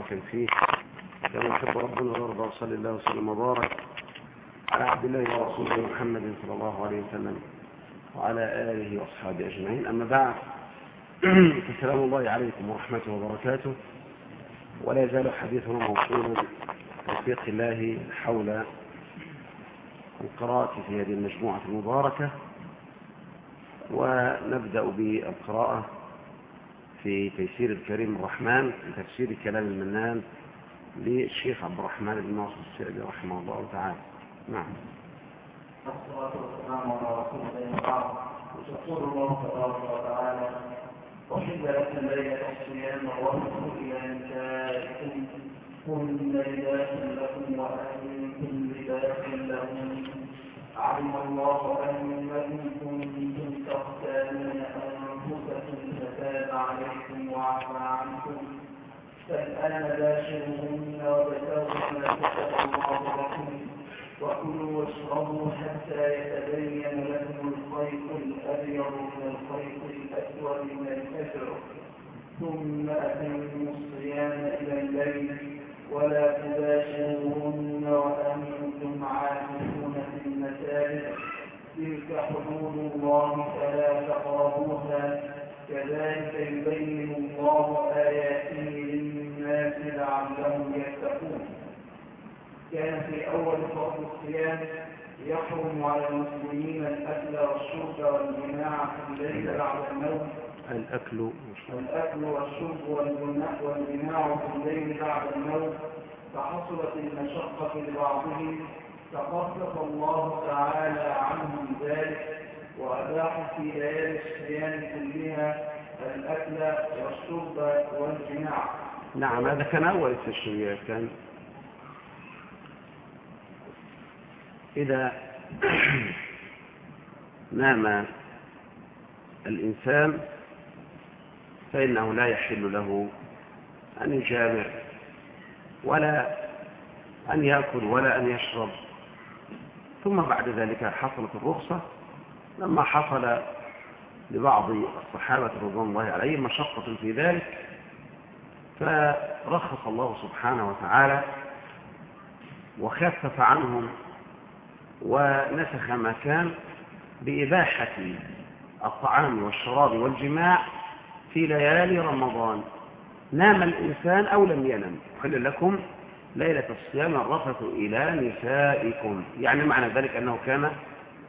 مباركا فيه. كما يحب ربنا ويرضى وصلى الله وسلم وبارك. على عبد الله ورسوله محمد صلى الله عليه وسلم وعلى آله وأصحابه أجمعين. أما بعد فسلام الله عليكم ورحمته وبركاته. ولا يزال حديثنا موصولا توفيق الله حول القراءة في هذه المجموعة المباركة. ونبدأ بالقراءة. في تيسير الكريم الرحمن تفسير كلام المنان للشيخ عبد الرحمن بن ناصر السعدي رحمه الله تعالى. نعم. الصلاة والسلام على رسول الله يقول الله تبارك وتعالى أحل لكم ليلة الصيام الرفض إلى نسائكم. كن لباس لكم وأنتم لباس لهم علم الله أنكم كنتم فتاب عليكم وعفى عنكم. فالآن باشرهن وابتغوا ما كتب الله لكم. وكلوا واشربوا حتى يتبين لكم الخيط الأبيض من الخيط الأسود من الفجر ثم أتموا الصيام إلى الليل. ولا تباشروهن وأنتم عاكفون في المساجد. تلك حدود الله فلا تقربوها. كذلك يبين الله آياته للناس لعلهم يتقون. كان في أول فرض الصيام يحرم على المسلمين الأكل والشرب والجماع في الليل بعد النوم الأكل والشرب. الأكل والشرب والجماع في الليل بعد النوم فحصلت المشقة لبعضهم. فخفف الله تعالى عنهم ذلك. وأباح في ليالي الصيام كلها الأكل والشرب والجماع. نعم هذا كان أول التشريع كان. إذا نام الإنسان فإنه لا يحل له أن يجامع ولا أن يأكل ولا أن يشرب. ثم بعد ذلك حصلت الرخصة لما حصل لبعض الصحابة رضوان الله عليهم مشقة في ذلك فرخص الله سبحانه وتعالى وخفف عنهم ونسخ ما كان بإباحة الطعام والشراب والجماع في ليالي رمضان. نام الإنسان أو لم ينم. خل لكم ليلة الصيام الرفث إلى نسائكم. يعني معنى ذلك أنه كان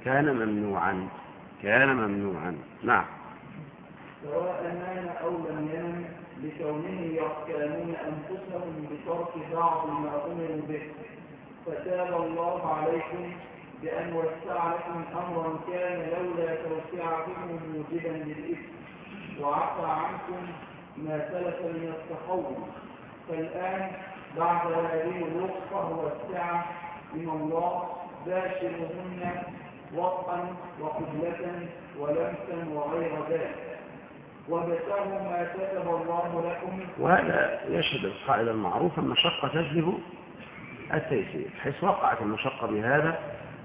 كان ممنوعا. كان ممنوعا. نعم. سواء نام أو لم ينم لكونه يحكمون أنفسهم بترك بعض ما أمروا به. فتاب الله عليكم بأن وسع لكم أمرا كان لولا توسعكم موجبا للإثم. وعفى عنكم ما سلف من التخوف. فالآن بعد هذه الرخصة والسعة من الله باشرهن وطئا وقبلة ولمسا وغير ذلك. وابتغوا ما كتب الله لكم. وهذا يشهد القاعدة المعروفة المشقة تجلب التيسير. حيث وقعت المشقة بهذا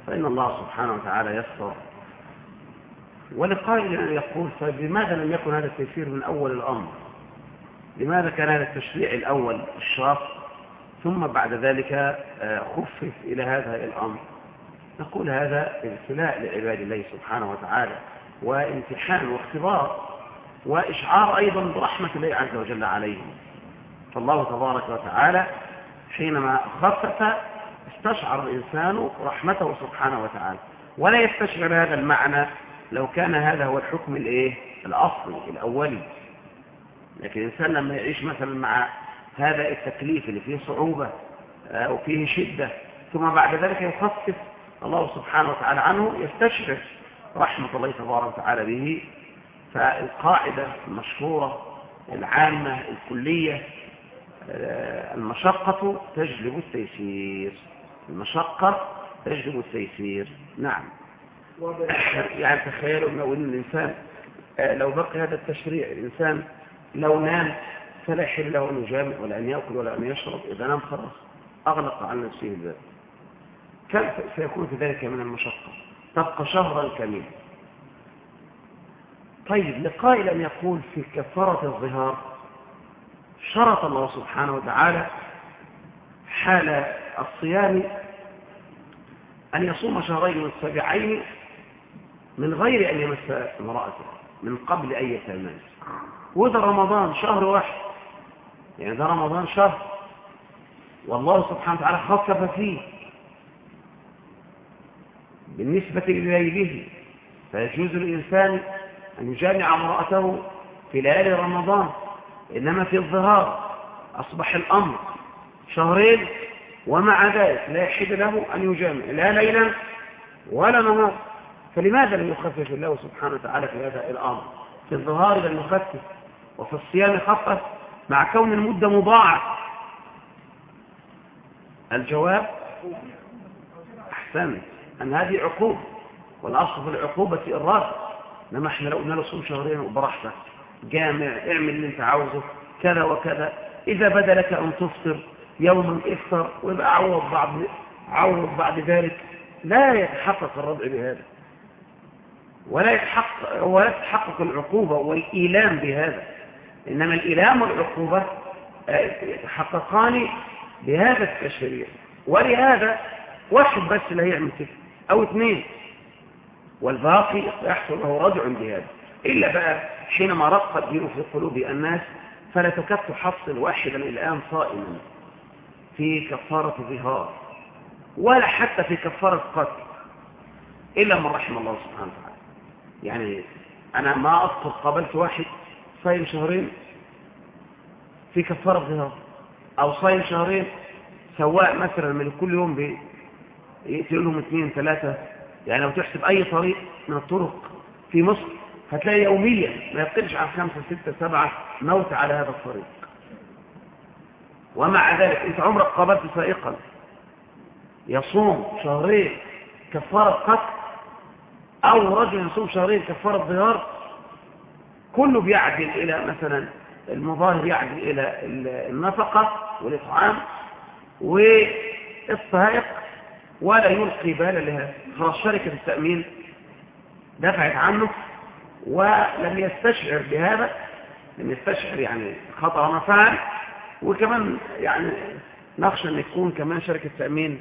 فإن الله سبحانه وتعالى يسر ولقائل أن يقول فلماذا لم يكن هذا التيسير من أول الأمر؟ لماذا كان هذا التشريع الأول الشاق ثم بعد ذلك خفف إلى هذا الأمر. نقول هذا ابتلاء لعباد الله سبحانه وتعالى وامتحان واختبار وإشعار أيضا برحمة الله عز وجل عليهم. فالله تبارك وتعالى حينما خفف استشعر الإنسان رحمته سبحانه وتعالى. ولا يستشعر هذا المعنى لو كان هذا هو الحكم الإيه؟ الأصلي الأولي. لكن الإنسان لما يعيش مثلا مع هذا التكليف اللي فيه صعوبة وفيه شدة ثم بعد ذلك يخفف الله سبحانه وتعالى عنه يستشعر رحمة الله تبارك وتعالى به فالقاعدة المشهورة العامة الكلية المشقة تجلب التيسير. المشقة تجلب التيسير. نعم. يعني تخيلوا لو إن الإنسان لو بقي هذا التشريع الإنسان لو نام فلا يحل له أن يجامع ولا أن يأكل ولا أن يشرب إذا نام خلاص أغلق على نفسه الباب. سيكون في ذلك من المشقة؟ تبقى شهرا كاملا. طيب لقائل يقول في كفارة الظهار شرط الله سبحانه وتعالى حال الصيام أن يصوم شهرين متتابعين من غير أن يمس امرأته من قبل أن يتماس وده رمضان شهر واحد. يعني ده رمضان شهر. والله سبحانه وتعالى خصف فيه. بالنسبة لليله فيجوز للإنسان أن يجامع امرأته في ليالي رمضان إنما في الظهار أصبح الأمر شهرين ومع ذلك لا يحد له أن يجامع لا ليلا ولا نهار. فلماذا لم يخفف الله سبحانه وتعالى في هذا الأمر؟ في الظهار لم يخفف وفي الصيام خفف مع كون المدة مضاعف الجواب أحسنت. أن هذه عقوبة والأصل في العقوبة الرد إنما إحنا لو قلنا له صوم شهرين وبراحتك جامع اعمل اللي أنت عاوزه كذا وكذا. إذا بدا لك أن تفطر يوما افطر ويبقى عوض بعد عوض بعد ذلك لا يتحقق الردع بهذا. ولا يتحقق ولا تتحقق العقوبة والإيلام بهذا. إنما الإيلام والعقوبة يتحققان بهذا التشريع. ولهذا واحد بس لا يعمل كده. أو اثنين. والباقي يحصل له رجع بهذا إلا بقى حينما رق الدين في قلوب الناس فلا تكاد تحصل واحدا الآن صائما في كفارة ظهار ولا حتى في كفارة قتل إلا من رحم الله سبحانه وتعالى. يعني أنا ما أذكر قابلت واحد صايم شهرين في كفارة ظهار أو صايم شهرين سواء مثلا من كل يوم يقتل لهم اثنين ثلاثة. يعني لو تحسب أي طريق من الطرق في مصر هتلاقي يوميا ما يقلش عن خمسة ستة سبعة موت على هذا الطريق. ومع ذلك أنت عمرك قابلت سائقا يصوم شهرين كفارة قتل أو رجل يصوم شهرين كفارة ظهار كله بيعدل إلى مثلا المظاهر يعدل إلى النفقة والإطعام والسائق ولا يلقي بالا لها. خلاص شركة التأمين دفعت عنه ولم يستشعر بهذا لم يستشعر يعني خطر ما فعل. وكمان يعني نخشى أن يكون كمان شركة تأمين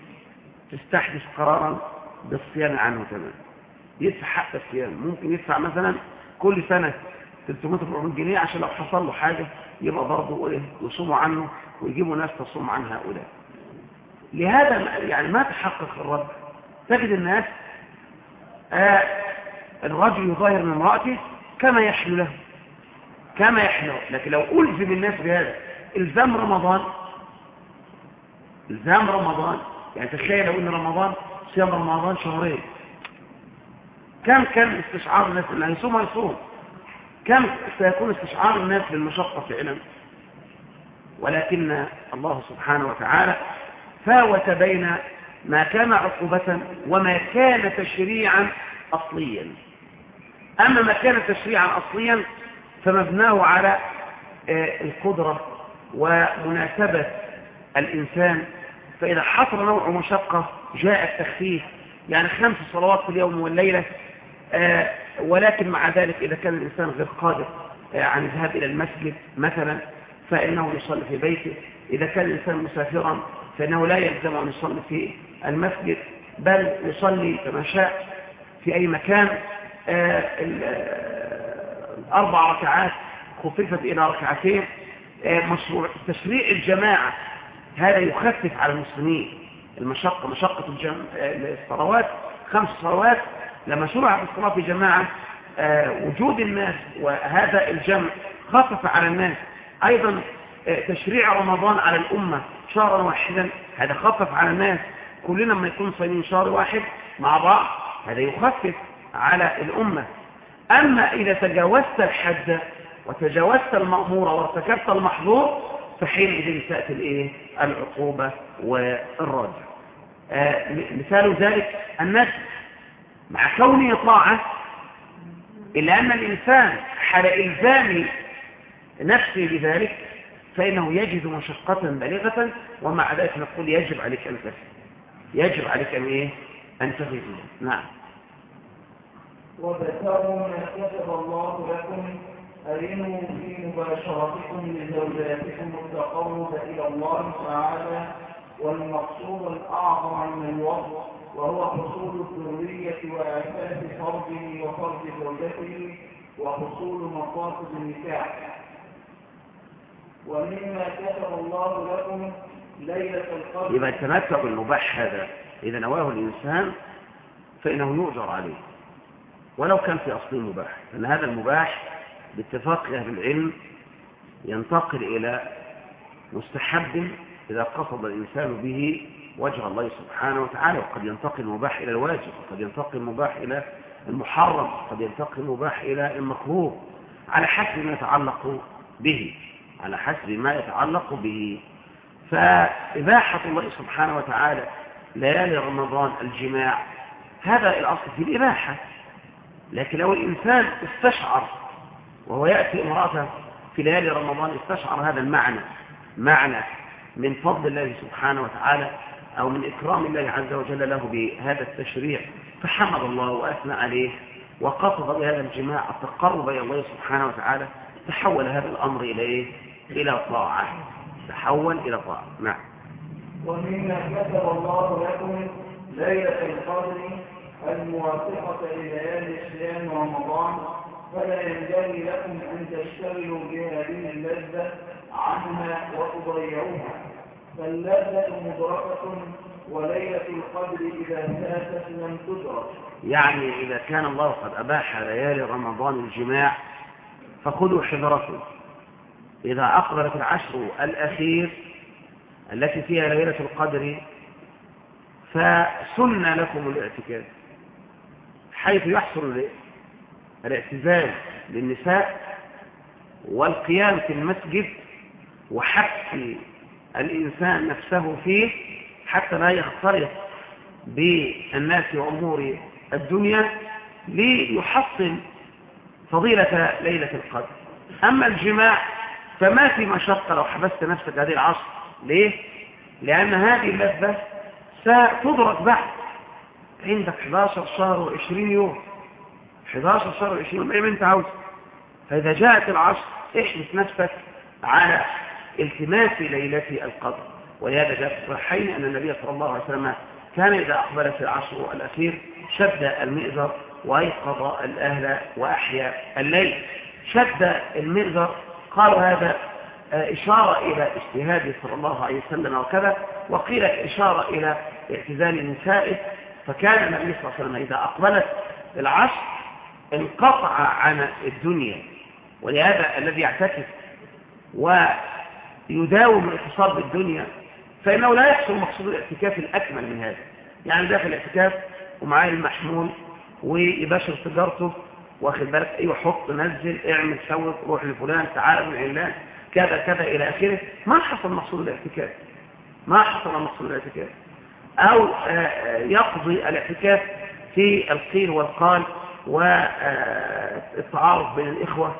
تستحدث قرارا بالصيانة عنه كمان. يدفع حق الصيانة. ممكن يدفع مثلا كل سنة 300 جنيه عشان لو حصل له حاجة يبقى برضه إيه يصوموا عنه ويجيبوا ناس تصوم عن هؤلاء. لهذا يعني ما تحقق الرد تجد الناس آه الرجل يظاهر من امرأته كما يحلو له كما يحلو لكن لو ألزم الناس بهذا إلزام رمضان. إلزام رمضان. يعني تخيل لو إن رمضان صيام رمضان شهرين. كم كان استشعار الناس؟ اللي هيصوم هيصوم كم سيكون استشعار الناس للمشقة فعلا ولكن الله سبحانه وتعالى فاوت بين ما كان عقوبة وما كان تشريعا أصليا. أما ما كان تشريعا أصليا فمبناه على القدرة ومناسبة الإنسان. فإذا حصل نوع مشقة جاء التخفيف يعني خمس صلوات في اليوم والليلة ولكن مع ذلك إذا كان الإنسان غير قادر عن الذهاب إلى المسجد مثلا فإنه يصلي في بيته. إذا كان الإنسان مسافرا فإنه لا يلزم أن يصلي في المسجد بل يصلي كما شاء في أي مكان. الأربع ركعات خففت إلى ركعتين. مشروع تشريع الجماعة هذا يخفف على المسلمين المشقة مشقة الجم... الصلوات خمس صلوات لما شرع الصلاة في جماعة. وجود الناس وهذا الجمع خفف على الناس. أيضا تشريع رمضان على الأمة شهرا واحدا هذا خفف على الناس. كلنا ما يكون صايمين شهر واحد مع بعض هذا يخفف على الأمة. أما إذا تجاوزت الحد وتجاوزت المأمور وارتكبت المحظور فحينئذ تأتي الإيه؟ العقوبة والرد آه مثال ذلك النفس مع كونه طاعة إلا أن الإنسان حال إلزام نفسه بذلك فإنه يجد مشقة بالغة ومع ذلك نقول يجب عليك أن تفعل. يجب عليك أن إيه؟ أن تفعل. نعم. وابتغوا ما كتب الله لكم أرنوا في مباشرتكم لزوجاتكم التقرب إلى الله تعالى والمقصود الأعظم من الوضع وهو حصول الذرية وأساس فرجه وفرج زوجته وحصول مقاصد النكاح. ومما كتب الله لكم ليلة القدر. يبقى التمتع بالمباح هذا إذا نواه الإنسان فإنه يؤجر عليه. ولو كان في أصله مباح لأن هذا المباح باتفاق أهل العلم ينتقل إلى مستحب إذا قصد الإنسان به وجه الله سبحانه وتعالى. وقد ينتقل المباح إلى الواجب وقد ينتقل المباح إلى المحرم وقد ينتقل المباح إلى المكروه على حسب ما يتعلق به. على حسب ما يتعلق به فإباحة الله سبحانه وتعالى ليالي رمضان الجماع هذا الأصل في الإباحة لكن لو الإنسان استشعر وهو يأتي امرأته في ليالي رمضان استشعر هذا المعنى معنى من فضل الله سبحانه وتعالى أو من إكرام الله عز وجل له بهذا التشريع فحمد الله وأثنى عليه وقصد بهذا الجماع التقرب إلى الله سبحانه وتعالى تحول هذا الأمر إلى إيه؟ إلى طاعة. تحول إلى طاعة. نعم. ومما كتب الله لكم ليلة القدر الموافقة لليالي صيام رمضان فلا ينبغي لكم أن تشتغلوا بهذه اللذة عنها وتضيعوها. فاللذة مدركة وليلة القدر إذا فاتت لم تدرك. يعني إذا كان الله قد أباح ليالي رمضان الجماع فخذوا حذركم. إذا أقبلت العشر الأخير التي فيها ليلة القدر فسن لكم الاعتكاف حيث يحصل الاعتزال للنساء والقيام في المسجد وحبس الإنسان نفسه فيه حتى لا يختلط بالناس وأمور الدنيا ليحصل فضيلة ليلة القدر. أما الجماع فما في مشقة لو حبست نفسك هذه العصر؟ ليه؟ لأن هذه اللذة ستدرك بعد. عندك 11 شهر و20 يوم. 11 شهر و20 يوم إيه ما أنت عاوز. فإذا جاءت العصر احبس نفسك على التماس ليلة القدر. ولهذا جاء في الصحيحين أن النبي صلى الله عليه وسلم كان إذا أقبلت العصر الأخير شد المئزر وأيقظ الأهل وأحيا الليل. شد المئزر قالوا هذا إشارة إلى اجتهاده صلى الله عليه وسلم وكذا وقيل إشارة إلى اعتزال نسائه. فكان النبي صلى الله عليه وسلم إذا أقبلت العصر انقطع عن الدنيا ولهذا الذي يعتكف ويداوم الاتصال بالدنيا فإنه لا يحصل مقصود الاعتكاف الأكمل من هذا. يعني داخل الاعتكاف ومعاه المحمول ويباشر تجارته واخد بالك؟ أيوه حط نزل اعمل سوي روح لفلان تعال من علان كذا كذا إلى اخره. ما حصل مقصود الاعتكاف. ما حصل مقصود الاعتكاف. أو يقضي الاعتكاف في القيل والقال والتعارف بين الإخوة.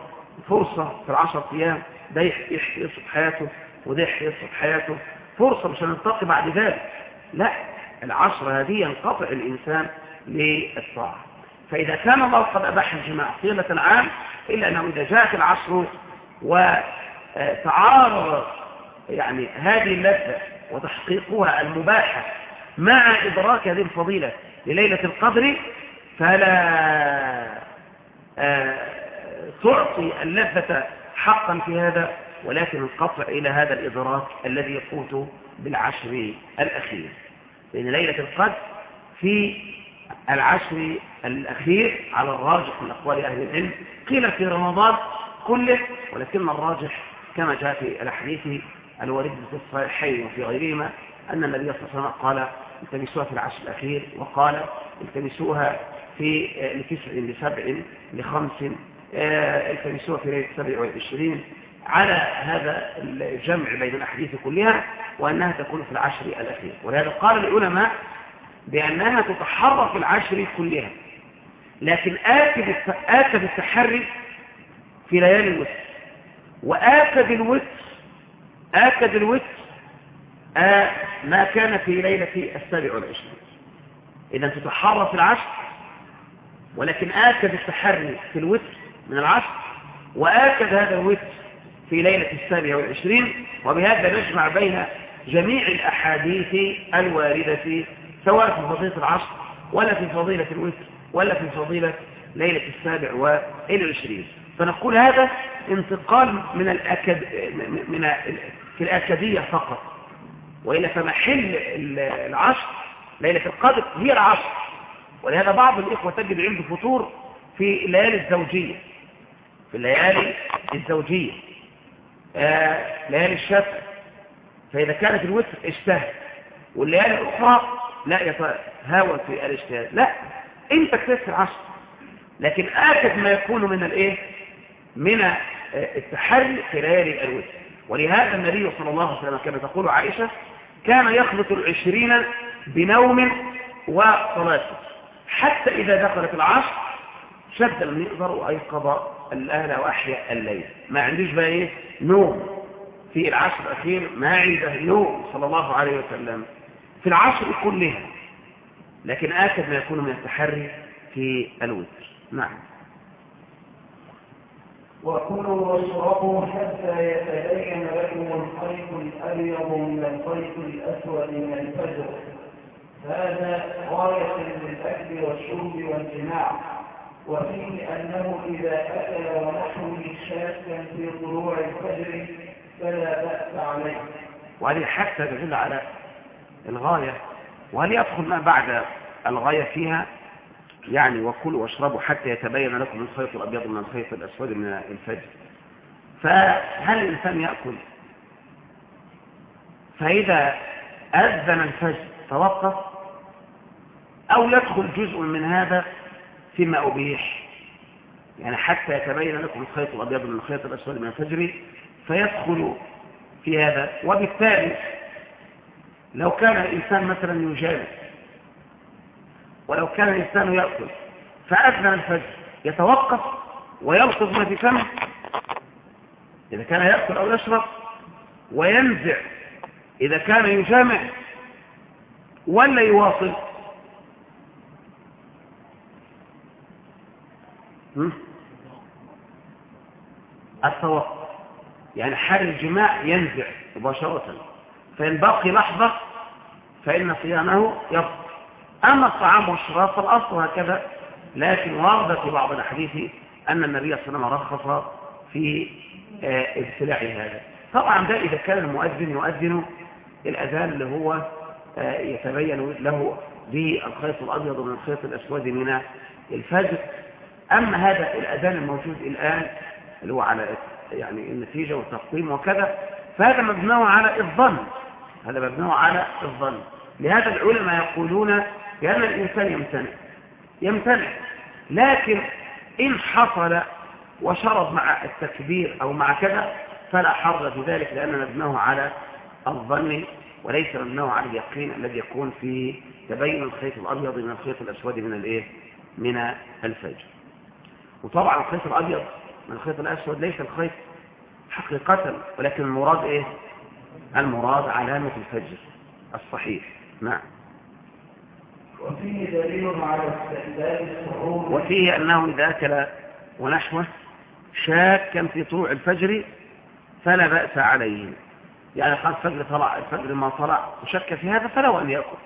فرصة في العشر أيام ده يحيي حياته وده يحيي حياته. فرصة مش هنلتقي بعد ذلك. لا العشر هذه ينقطع الإنسان للطاعة. فإذا كان الله قد أباح الجماع طيلة العام إلا أنه إذا جاءت العصر وتعارض يعني هذه اللذة وتحقيقها المباحة مع إدراك هذه الفضيلة لليلة القدر فلا تعطي اللذة حقا في هذا ولكن القطع إلى هذا الإدراك الذي يفوت بالعشر الأخير. لأن ليلة القدر في العشر الأخير على الراجح من أقوال أهل العلم. قيل في رمضان كله ولكن الراجح كما جاء في الأحاديث الوارد في الصحيحين وفي غيرهما أن النبي صلى الله عليه وسلم قال التمسوها في العشر الأخير وقال التمسوها في لتسع لسبع لخمس التمسوها في ليلة سبع وعشرين. على هذا الجمع بين الأحاديث كلها وأنها تكون في العشر الأخير. ولهذا قال العلماء بأنها تتحرك في العشر كلها. لكن آكد آكد التحري في ليالي الوتر. وآكد الوتر آكد الوتر آه ما كان في ليلة السابع والعشرين. إذا تتحرك في العشر ولكن آكد التحري في الوتر من العشر وآكد هذا الوتر في ليلة السابعة والعشرين. وبهذا نجمع بين جميع الأحاديث الواردة سواء في فضيلة العصر ولا في فضيلة الوتر ولا في فضيلة ليلة السابع والعشرين فنقول هذا انتقال من الأكد من في الأكدية فقط. وإلا فمحل العصر ليلة القدر هي العصر. ولهذا بعض الإخوة تجد عنده فطور في الليالي الزوجية. في الليالي الزوجية. آه ليالي الشتاء فإذا كانت الوتر اجتهد. والليالي الأخرى لا يتهاون في الاجتهاد. لا انت في العصر. لكن آكد ما يكون من الايه؟ من التحري في ليالي الوتر. ولهذا النبي صلى الله عليه وسلم كما تقول عائشة كان يخلط العشرين بنوم وصلاة. حتى إذا دخلت العصر شد المئذر وأيقظ الأهل وأحيا الليل. ما عندوش بقى إيه؟ نوم. في العصر الأخير ما عنده نوم. صلى الله عليه وسلم. في العصر كلها لكن آكد ما يكون من التحري في الوتر. نعم. وكلوا واشربوا حتى يتبين لكم الخيط الأبيض من الخيط الأسود من الفجر. هذا غاية للأكل والشرب والجماع. وفيه أنه إذا أكل ونحوه شاكا في طلوع الفجر فلا بأس عليه. وهذه حتى تدل على الغاية وهل يدخل ما بعد الغاية فيها؟ يعني وكلوا واشربوا حتى يتبين لكم الخيط الأبيض من الخيط الأسود من الفجر. فهل الإنسان يأكل؟ فإذا أذن الفجر توقف أو يدخل جزء من هذا فيما أبيح؟ يعني حتى يتبين لكم الخيط الأبيض من الخيط الأسود من الفجر فيدخل في هذا. وبالتالي لو كان الإنسان مثلا يجالس ولو كان الإنسان يأكل فأذن الفجر يتوقف ويلفظ ما في فمه إذا كان يأكل أو يشرب وينزع إذا كان يجامع ولا يواصل. التوقف يعني حال الجماع ينزع مباشرة. فإن باقي لحظة فإن صيامه يبطل أما الطعام والشراب فالأصل هكذا لكن ورد في بعض الأحاديث أن النبي صلى الله عليه وسلم رخص في ابتلاع هذا. طبعا ده إذا كان المؤذن يؤذن الأذان اللي هو يتبين له بالخيط الأبيض من الخيط الأسود من الفجر. أما هذا الأذان الموجود الآن اللي هو على يعني النتيجة والتقويم وكذا فهذا مبنى على الظن هذا مبنى على الظن. لهذا العلماء يقولون بأن الإنسان يمتنع. يمتنع. لكن إن حصل وشرب مع التكبير أو مع كذا فلا حرج في ذلك لأن مبناه على الظن وليس مبناه على اليقين الذي يكون في تبين الخيط الأبيض من الخيط الأسود من الإيه؟ من الفجر. وطبعا الخيط الأبيض من الخيط الأسود ليس الخيط حقيقة ولكن المراد إيه؟ المراد علامة الفجر الصحيح. نعم. وفيه دليل على استحباب السحور. وفيه أنه إذا أكل ونحوه شاكا في طلوع الفجر فلا بأس عليه. يعني قال الفجر طلع الفجر ما طلع وشك في هذا فله أن يأكل.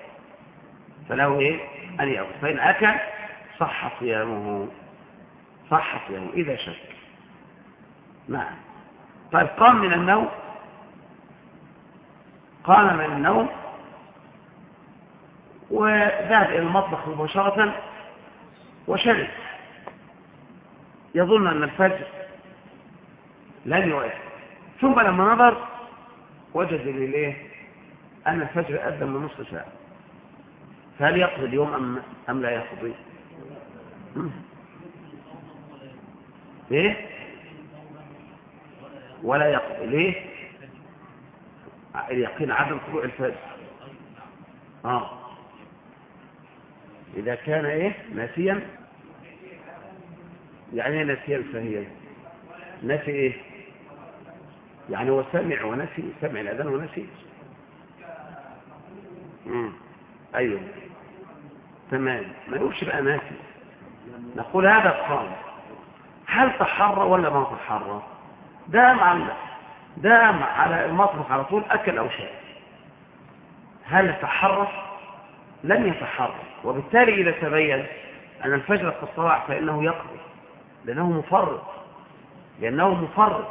فله إيه؟ أن يأكل. فإن أكل صح صيامه. صح صيامه إذا شك. نعم. طيب قام من النوم قام من النوم وذهب إلى المطبخ مباشرة وشرب. يظن أن الفجر لن يؤذن ثم لما نظر وجد لليه أن الفجر أذن من نصف ساعة فهل يقضي اليوم أم, أم لا يقضي؟ ليه؟ ولا يقضي. ليه؟ اليقين عدم طلوع الفجر. آه. إذا كان إيه؟ ناسيا. يعني إيه ناسيا فهي؟ نسي إيه؟ يعني هو سمع ونسي سمع الأذان ونسي مم. أيوه. تمام. ما نقولش بقى ناسي. نقول هذا الصام هل تحرى ولا ما تحرى؟ دام على دام على المطبخ على طول أكل أو شاء هل تحرى لم يتحرى وبالتالي إذا تبين أن الفجر قد طلع فإنه يقضي لأنه مفرط. لأنه مفرط.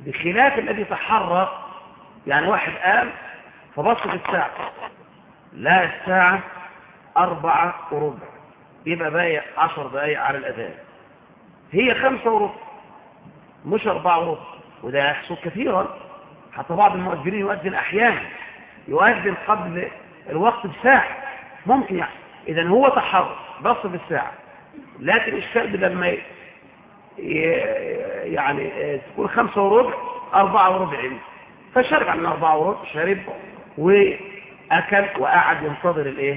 بخلاف الذي تحرى يعني واحد قام فبص في الساعة. لا الساعة أربعة وربع. يبقى باقي عشر دقايق على الأذان. هي خمسة وربع مش أربعة وربع. وده يحصل كثيرا حتى بعض المؤذنين يؤذن أحيانا يؤذن قبل الوقت بساعة ممكن يحصل. إذا هو تحرك بص في الساعة لكن الشاب لما يعني تكون خمسة وربع أربعة وربع فشرب عن أربعة وربع شرب وأكل وقعد ينتظر الإيه؟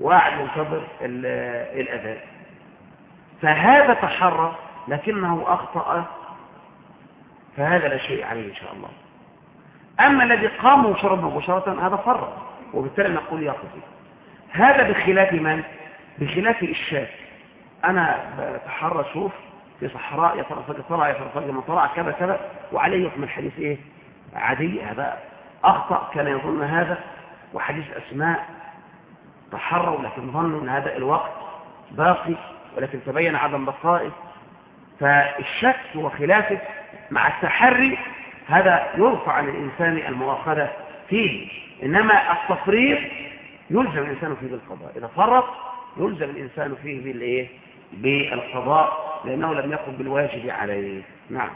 وقعد ينتظر الأذان. فهذا تحرى لكنه أخطأ فهذا لا شيء عليه إن شاء الله. أما الذي قام وشرب مباشرة هذا فرط وبالتالي نقول يقضي هذا بخلاف من؟ بخلاف الشاك أنا بتحرى شوف في صحراء يترفق طلع يترفق من طلع كذا كذا. وعليه يحمل حديث إيه؟ عادي هذا أخطأ كان يظن هذا. وحديث أسماء تحروا لكن ظنوا أن هذا الوقت باقي ولكن تبين عدم بقائه. فالشك وخلافه مع التحري هذا يرفع عن الإنسان المؤاخذة فيه. إنما التفريط يلزم الإنسان فيه بالقضاء. إذا فرط يلزم الإنسان فيه بالإيه؟ بالقضاء لأنه لم يقم بالواجب عليه. نعم.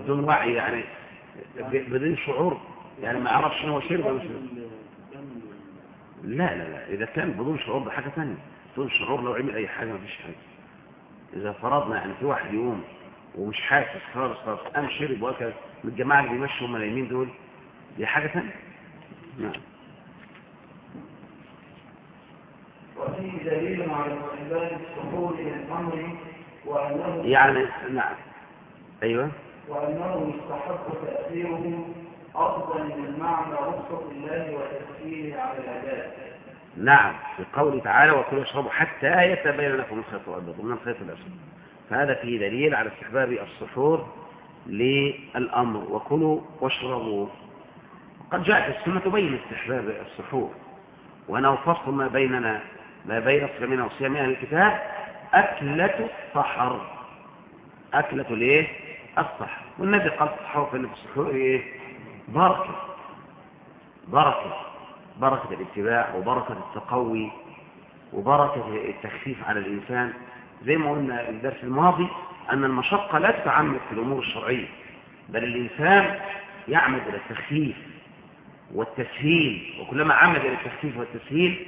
بدون وعي يعني بدون شعور. يعني ما عرفش شنو شرب ولا لا لا لا. إذا كان بدون شعور ده حاجة ثانية بدون شعور لو عمل أي حاجة ما فيش حاجة. إذا فرضنا يعني في واحد يقوم ومش حاسس خالص خالص قام شرب وأكل من الجماعة اللي بيمشوا هم اليمين دول دي حاجة ثانية نعم. وفيه دليل على استحباب السحور للأمر وأنه يعني نعم. أيوة. وأنه يستحب تأثيره أفضل من معنى رخصة الله وتسهيله على العباد. نعم في قوله تعالى وكلوا واشربوا حتى يتبين لكم الخيط الأبيض ومن الخيط الأسود. فهذا فيه دليل على استحباب السحور للأمر. وكلوا واشربوا. قد جاءت السنة تبين استحباب السحور. وأنه فصل ما بيننا ما بين صيامنا وصيام أهل الكتاب أكلة سحر أكلة الإيه؟ السحر. والنبي قال السحور في السحور إيه؟ بركة. بركة. بركة الاتباع وبركة التقوي وبركة التخفيف على الإنسان. زي ما قلنا الدرس الماضي أن المشقة لا تتعمد في الأمور الشرعية بل الإنسان يعمد إلى التخفيف والتسهيل وكلما عمد إلى التخفيف والتسهيل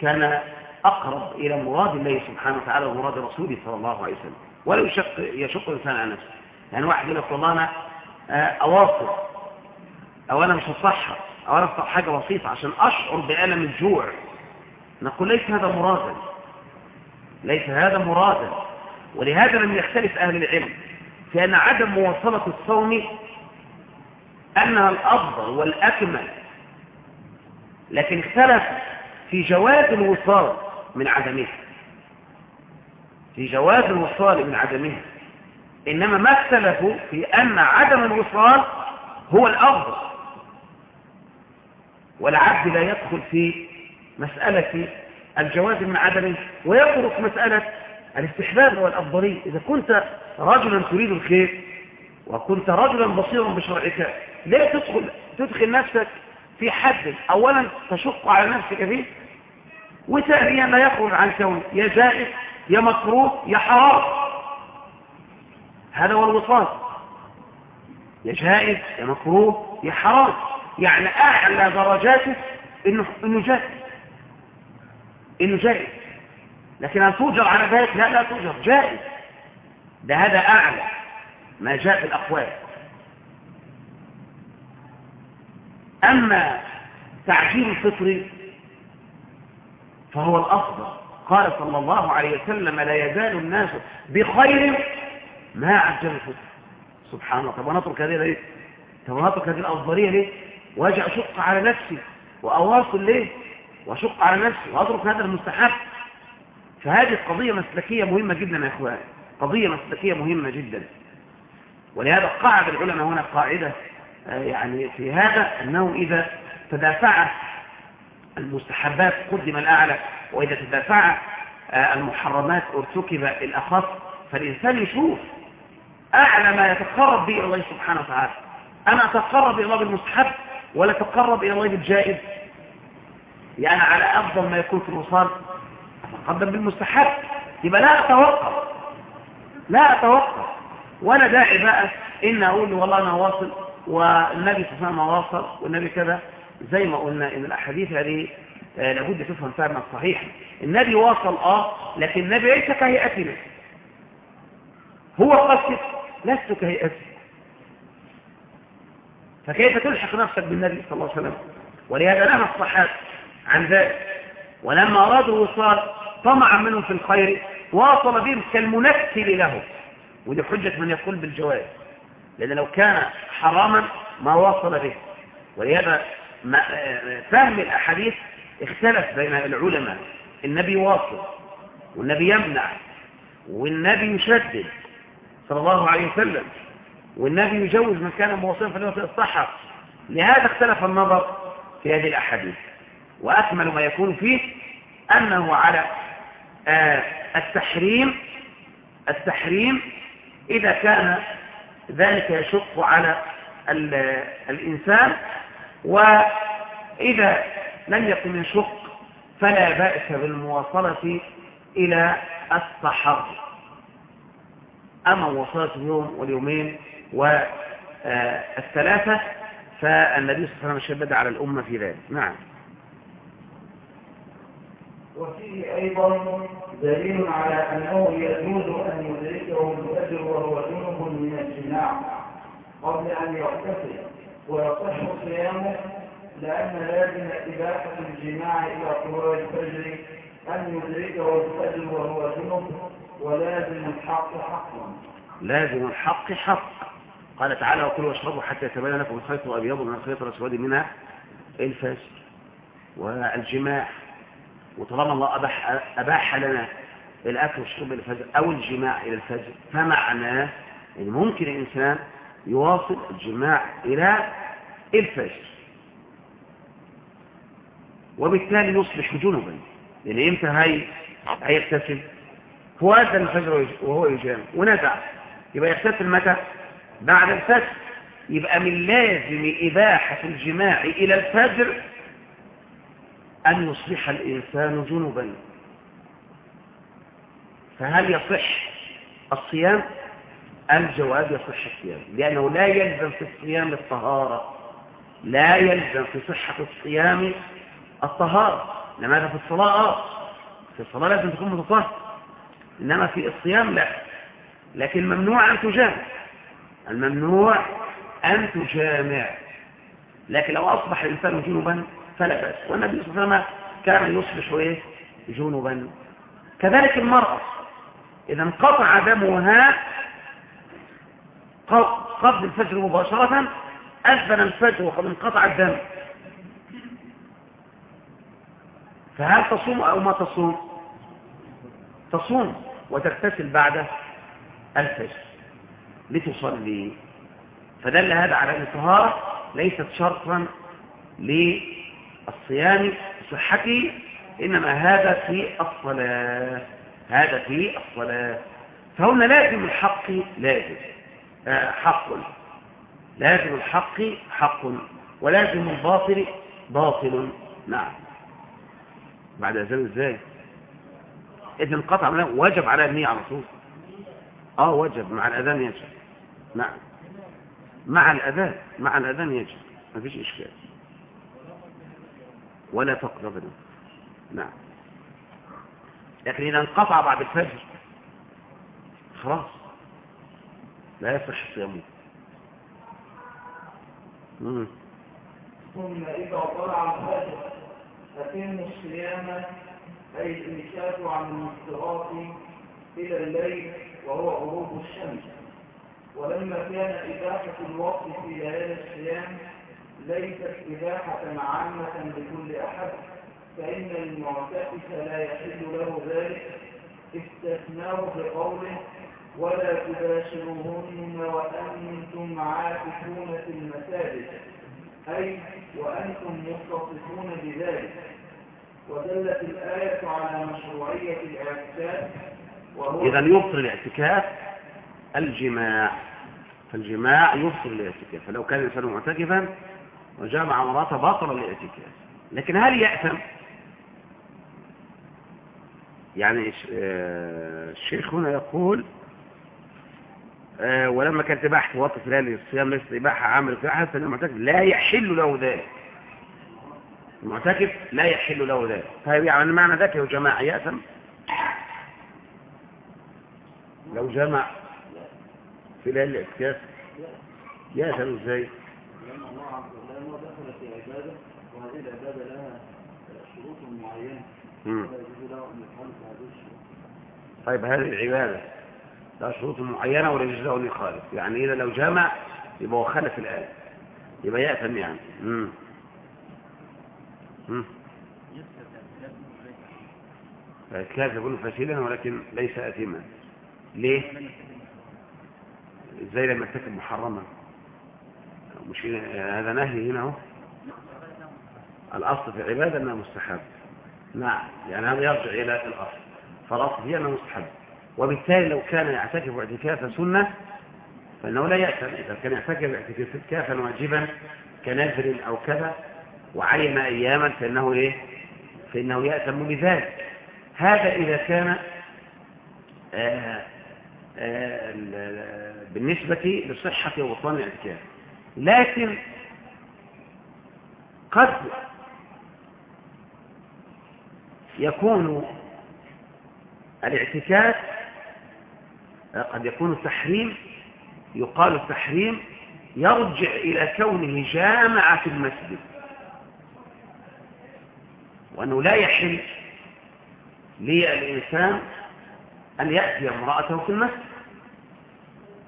كان أقرب إلى مراد الله سبحانه وتعالى ومراد رسوله صلى الله عليه وسلم. ولا يشق يشق الإنسان على نفسه. يعني واحد يقول لك والله أنا أواصل أو أنا مش هصحى. أفطر حاجة بسيطة عشان أشعر بألم الجوع. نقول ليس هذا مرادا. ليس هذا مرادا. ولهذا لم يختلف أهل العلم في أن عدم مواصلة الصوم أنها الأفضل والأكمل. لكن اختلف في جواز الوصال من عدمها في جواز الوصال من عدمها إنما ما اختلفوا في أن عدم الوصال هو الأفضل. والعبد لا يدخل في مسألة الجواز من عدمه ويترك مسألة الاستحباب والأفضلية. إذا كنت رجلا تريد الخير وكنت رجلا بصيرا بشرعك ليه تدخل تدخل نفسك في حد؟ أولا تشق على نفسك فيه وثانيا لا يخرج عن كون. يا جائز يا مكروه يا حرام. هذا هو الوصال يا جائز يا مكروه يا حرام. يعني أعلى درجاته إنه, إنه جائز إنه جائز لكن هل توجر على ذلك؟ لا لا توجر. جائز ده هذا أعلى ما جاء في الأقوال. أما تعجيل الفطر فهو الأفضل. قال صلى الله عليه وسلم لا يزال الناس بخير ما عجل الفطر سبحان الله. طب ونترك هذه طب ونترك هذه الأفضلية ليه؟ واجي أشق على نفسي وأواصل ليه؟ وأشق على نفسي وأترك هذا المستحب فهذه قضية مسلكية مهمة جدا يا إخوان. قضية مسلكية مهمة جدا. ولهذا قاعد العلماء هنا قاعدة يعني في هذا أنه إذا تدافع المستحبات قدم الأعلى وإذا تدافع المحرمات ارتكب الأخص فالإنسان يشوف أعلى ما يتقرب به الله سبحانه وتعالى. أنا أتقرب إلى الله بالمستحب ولا أتقرب إلى الله بالجائز. يعني على أفضل ما يكون في الوصال أتقدم بالمستحب. يبقى لا أتوقف. لا أتوقف. ولا داعي بقى إن أقول والله أنا واصل والنبي صلى الله عليه وسلم واصل والنبي كذا. زي ما قلنا إن الأحاديث هذه آه لابد تفهم فهما صحيح النبي واصل آه لكن النبي ليس كهيئتنا. هو قصد لست كهيئتي. فكيف تلحق نفسك بالنبي صلى الله عليه وسلم؟ ولهذا نهى الصحابة عن ذلك. ولما أرادوا الوصال طمعا منهم في الخير واصل بهم كالمنكل له. ودي حجة من يقول بالجواز لأن لو كان حراما ما واصل به. ولهذا فهم الأحاديث اختلف بين العلماء. النبي واصل والنبي يمنع والنبي يشدد. صلى الله عليه وسلم. والنبي يجوز من كان موصلا فليوصل الصحة. لهذا اختلف النظر في هذه الأحاديث. وأكمل ما يكون فيه أنه على آه التحريم التحريم إذا كان ذلك يشق على الإنسان وإذا لم يكن يشق فلا بأس بالمواصلة إلى التحرر أما مواصلة اليوم واليومين والثلاثة فالنبي صلى الله عليه وسلم شدد على الأمة في ذلك. نعم. وفيه أيضا دليل على أنه يجوز أن يدركه الفجر وهو جنب من الجماع قبل أن يغتسل. ويصح صيامه لأن لازم إباحة الجماع إلى طلوع الفجر أن يدركه الفجر وهو جنب ولازم الحق حق لازم الحق حق. قال تعالى وكلوا واشربوا حتى يتبين لكم الخيط الأبيض من الخيط الأسود منها الفجر والجماع. وطالما الله أباح, أباح لنا الأكل والشرب إلى الفجر أو الجماع إلى الفجر فمعناه أن ممكن الإنسان يواصل الجماع إلى الفجر. وبالتالي يصبح جنبا. لأن إمتى هي هيغتسل. هو أدى الفجر وهو يجامع. ونزع. يبقى يغتسل متى؟ بعد الفجر. يبقى من لازم إباحة الجماع إلى الفجر أن يصبح الإنسان جنبا. فهل يصح الصيام؟ الجواب يصح الصيام لأنه لا يلزم في الصيام الطهارة لا يلزم في صحة الصيام الطهارة. لماذا في الصلاة؟ في الصلاة لازم تكون متطهر إنما في الصيام لا. لكن ممنوع أن تجامع. الممنوع أن تجامع. لكن لو أصبح الإنسان جنبا فلا بأس. والنبي صلى الله عليه وسلم كان يصبح إيه؟ جنبا. كذلك المرأة إذا انقطع دمها قبل الفجر مباشرة أذن الفجر وقد انقطع الدم. فهل تصوم أو ما تصوم؟ تصوم وتغتسل بعد الفجر. لتصلي فدل هذا على أن الطهارة ليست شرطا للصيام صحته إنما هذا في الصلاة هذا في الصلاة. فهنا لازم الحق لازم آه حق. لازم الحق حق. ولازم الباطل باطل. نعم. بعد أذان إزاي؟ إذن انقطع وجب على النية على طول. آه وجب مع الأذان يجب. نعم. مع الأذان مع الأذان يجب. ما فيش إشكال. ولا تقرب نعم. لكن إذا انقطع بعد الفجر خلاص. لا يصح صيامه ثم إذا طلع الفجر أتم الصيام أي الإمساك عن المفترات إلى الليل وهو غروب الشمس. ولما كان إباحة الوقت في ليالي الصيام ليست إباحة عامة لكل أحد فإن المعتكف لا يحل له ذلك استثناه بقوله ولا تباشروهن وأنتم عاكفون في المساجد أي وأنتم متصفون بذلك ودلت الآية على مشروعية الاعتكاف إذا يبطل الاعتكاف الجماع. فالجماع يبطل الاعتكاف فلو كان الإنسان معتكفا وجامع مراته باطل الاعتكاف لكن هل يأثم؟ يعني آه، الشيخ هنا يقول آه، ولما كانت إباحة وقت في ليالي الصيام ليست إباحة عامل في أحد فالمعتكف لا يحل له ذلك. المعتكف لا يحل له ذلك. طيب يعني معنى ذلك يا جماعة يأثم؟ لو جمع في ليالي الاعتكاف يأثم إزاي لأن الله عز وجل دخل في عبادة وهذه العبادة لها شروط معينة. ولا يجوز له أن يخالف هذه الشروط طيب هذه العبادة لها شروط معينة ولا يجوز له أن يخالف يعني إذا لو جمع يبقى هو خالف الآية يبقى يأثم يعني مم. مم. فالكاف يكون فاسدا ولكن ليس أثما ليه؟ إزاي لما ارتكب محرما مش هذا نهي هنا أهو. الأصل في العبادة أنها مستحب. نعم يعني هذا يرجع إلى الأصل. فالأصل هي أنها مستحب. وبالتالي لو كان يعتكف اعتكاف سنة فإنه لا يأثم. إذا كان يعتكف اعتكافا واجبا كنذر أو كذا وعين اياما فإنه إيه؟ فإنه يأثم بذلك. هذا إذا كان آه آه، بالنسبة لصحة وبطلان الاعتكاف. لكن قد يكون الاعتكاف قد يكون التحريم يقال التحريم يرجع إلى كونه جامع في المسجد. وأنه لا يحل للإنسان أن يأتي امرأته في المسجد.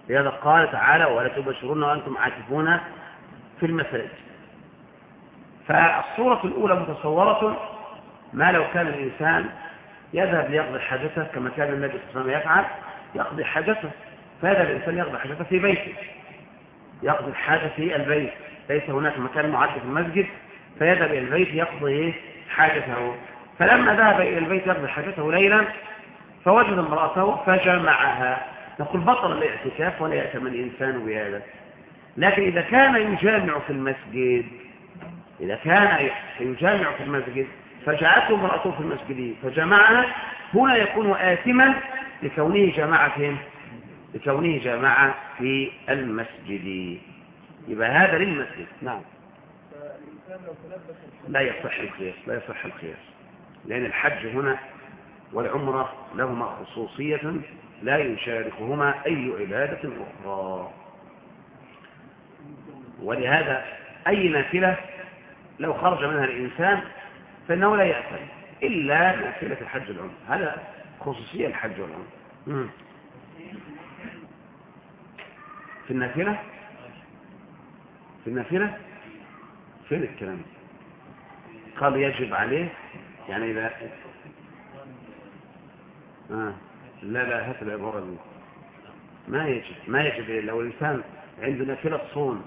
لهذا قال تعالى ولا تبشرون وأنتم عاكفون في المساجد فالصورة الأولى متصورة ما لو كان الإنسان يذهب ليقضي حاجته كما كان النبي صلى الله عليه وسلم يفعل يقضي حاجته. فهذا الإنسان يقضي حاجته في بيته. يقضي الحاجة في البيت. ليس هناك مكان معد في المسجد فيذهب إلى البيت يقضي؟ حاجته. فلما ذهب إلى البيت يقضي حاجته ليلا فوجد امرأته فجمعها. نقول بطل الاعتكاف ولا يأتم الإنسان بهذا. لكن إذا كان يجامع في المسجد إذا كان يجامع في المسجد فجاءته امرأته في المسجد فجمعها هنا يكون آثما لكونه جماعة فين؟ لكونه جماعة في المسجد. يبقى هذا للمسجد. نعم. لا يصح القياس لا يصح القياس. لأن الحج هنا والعمرة لهما خصوصية لا يشاركهما أي عبادة أخرى ولهذا أي نافلة لو خرج منها الإنسان فإنه لا يأثم إلا نافلة الحج والعمرة هذا خصوصية الحج والعمرة مم. في النافلة في النافلة فين الكلام؟ قال يجب عليه يعني إذا آه. لا لا هات العبارة دي. ما يجب ما يجب لو الإنسان عنده نافلة صوم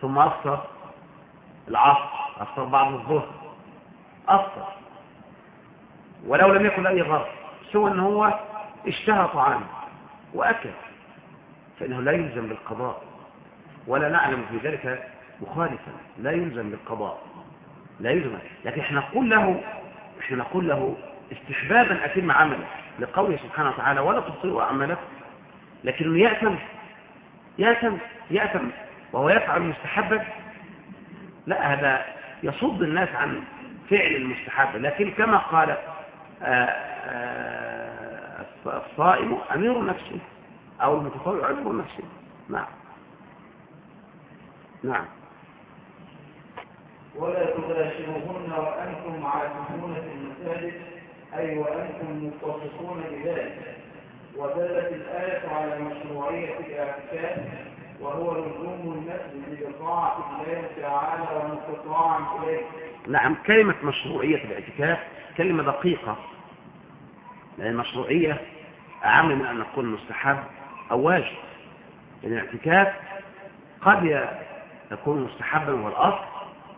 ثم أفطر العصر أفطر بعد الظهر أفطر. ولو لم يكن أي غرض سوى أنه هو اشتهى طعاما وأكل فإنه لا يلزم بالقضاء. ولا نعلم في ذلك مخالفا لا يلزم بالقضاء لا يلزم. لكن إحنا نقول له إحنا نقول له استحبابا أتم عمله. لقوله سبحانه وتعالى ولا تبطئوا أعمالكم لكنه يأتم يأتم يأتم وهو يفعل مستحبا. لا هذا يصد الناس عن فعل المستحب لكن كما قال آه، آه، الصائم أمير نفسه أو المتطوع أمير نفسه. نعم. نعم. ولا تباشروهن وأنتم عاكفون في المساجد. أي وأنتم متصفون بذلك. ودلت الآية على مشروعية الاعتكاف وهو لزوم المسجد بطاعة الله تعالى وانقطاعا إليه. نعم كلمة مشروعية الاعتكاف كلمة دقيقة لأن المشروعية أعم من أن نقول مستحب أو واجب. الاعتكاف قد يكون مستحبا هو الأصل